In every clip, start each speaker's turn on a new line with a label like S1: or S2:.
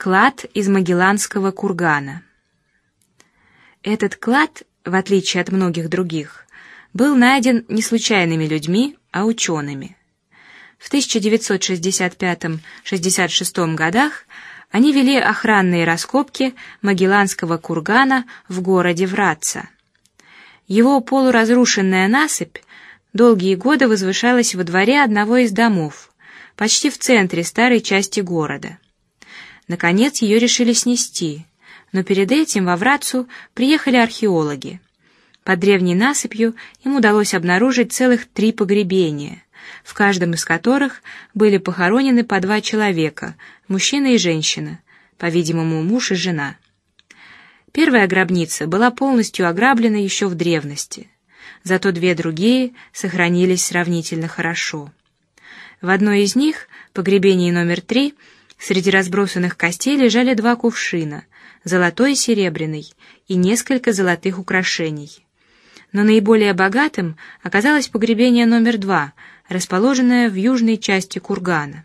S1: Клад из Магелланского кургана. Этот клад, в отличие от многих других, был найден не случайными людьми, а учеными. В 1965-66 годах они вели охранные раскопки Магелланского кургана в городе Вратца. Его полуразрушенная насыпь долгие годы возвышалась во дворе одного из домов, почти в центре старой части города. Наконец ее решили снести, но перед этим во Врацу приехали археологи. Под древней насыпью им удалось обнаружить целых три погребения, в каждом из которых были похоронены по два человека, мужчина и женщина, по-видимому муж и жена. Первая гробница была полностью ограблена еще в древности, зато две другие сохранились сравнительно хорошо. В одной из них, погребении номер три, Среди разбросанных костей лежали два кувшина, золотой и серебряный, и несколько золотых украшений. Но наиболее богатым оказалось погребение номер два, расположенное в южной части кургана.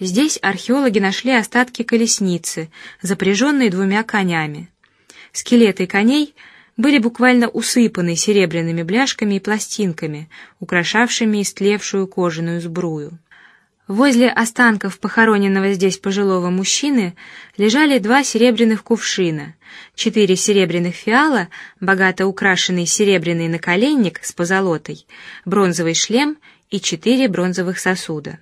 S1: Здесь археологи нашли остатки колесницы, запряженной двумя конями. Скелеты коней были буквально усыпаны серебряными бляшками и пластинками, украшавшими истлевшую кожаную сбрую. Возле останков похороненного здесь пожилого мужчины лежали два серебряных кувшина, четыре серебряных фиала, богато украшенный серебряный наколенник с позолотой, бронзовый шлем и четыре бронзовых сосуда.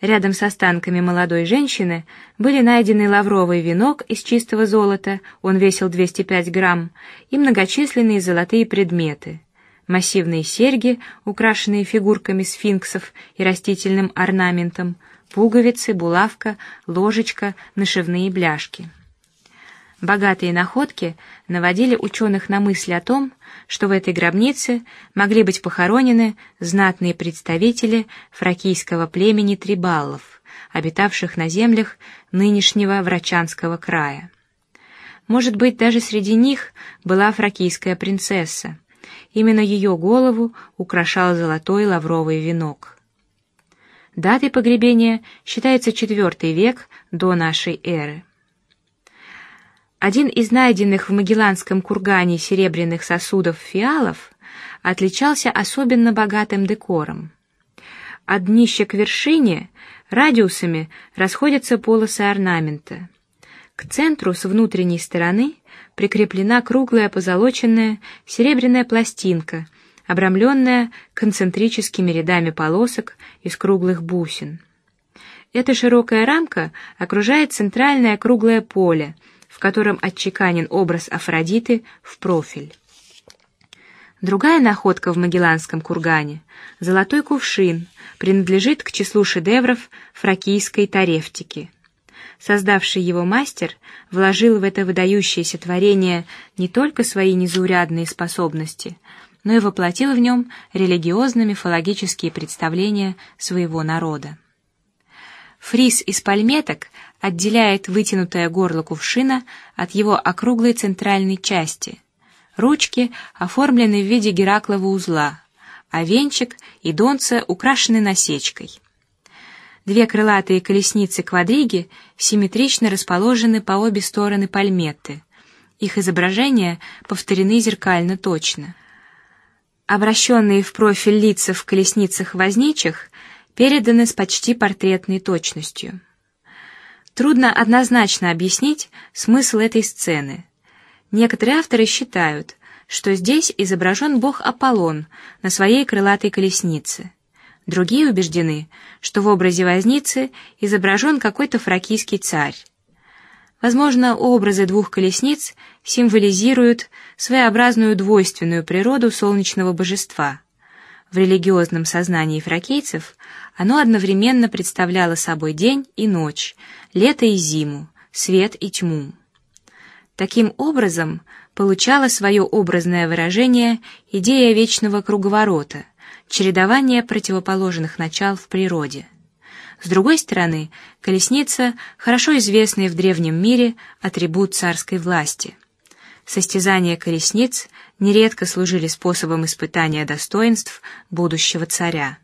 S1: Рядом с останками молодой женщины были найдены лавровый венок из чистого золота, он весил 205 грамм, и многочисленные золотые предметы массивные серьги, украшенные фигурками сфинксов и растительным орнаментом, пуговицы, булавка, ложечка, нашивные бляшки. Богатые находки наводили ученых на мысль о том, что в этой гробнице могли быть похоронены знатные представители фракийского племени трибаллов, обитавших на землях нынешнего Врачанского края. Может быть, даже среди них была фракийская принцесса Именно ее голову украшал золотой лавровый венок. Датой погребения считается IV век до нашей эры. Один из найденных в Магелланском кургане серебряных сосудов фиалов отличался особенно богатым декором. От днища к вершине радиусами расходятся полосы орнамента. К центру с внутренней стороны прикреплена круглая позолоченная серебряная пластинка, обрамленная концентрическими рядами полосок из круглых бусин. Эта широкая рамка окружает центральное круглое поле, в котором отчеканен образ Афродиты в профиль. Другая находка в Магелланском кургане — золотой кувшин, принадлежит к числу шедевров фракийской тарефтики создавший его мастер, вложил в это выдающееся творение не только свои незаурядные способности, но и воплотил в нем религиозно-мифологические представления своего народа. Фриз из пальметок отделяет вытянутое горло кувшина от его округлой центральной части. Ручки оформлены в виде Гераклова узла, а венчик и донце украшены насечкой. Две крылатые колесницы квадриги симметрично расположены по обе стороны пальметты. Их изображения повторены зеркально точно. Обращенные в профиль лица в колесницах возничих переданы с почти портретной точностью. Трудно однозначно объяснить смысл этой сцены. Некоторые авторы считают, что здесь изображен бог Аполлон на своей крылатой колеснице. Другие убеждены, что в образе возницы изображен какой-то фракийский царь. Возможно, образы двух колесниц символизируют своеобразную двойственную природу солнечного божества. В религиозном сознании фракийцев оно одновременно представляло собой день и ночь, лето и зиму, свет и тьму. Таким образом получала свое образное выражение идея вечного круговорота чередование противоположных начал в природе. С другой стороны, колесница хорошо известный в древнем мире атрибут царской власти. Состязания колесниц нередко служили способом испытания достоинств будущего царя.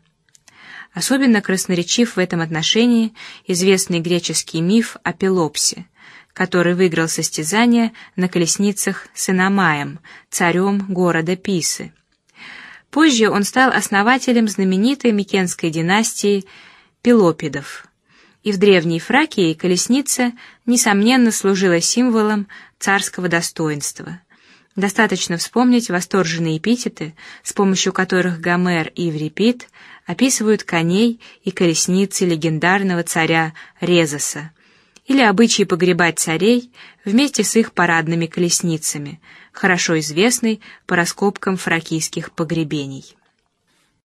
S1: Особенно красноречив в этом отношении известный греческий миф о Пелопсе, который выиграл состязание на колесницах с Иномаем, царем города Писы. Позже он стал основателем знаменитой Микенской династии Пелопидов. И в древней Фракии колесница несомненно служила символом царского достоинства. Достаточно вспомнить восторженные эпитеты, с помощью которых Гомер и Еврипид описывают коней и колесницы легендарного царя Резоса, или обычаи погребать царей вместе с их парадными колесницами, хорошо известный по раскопкам фракийских погребений.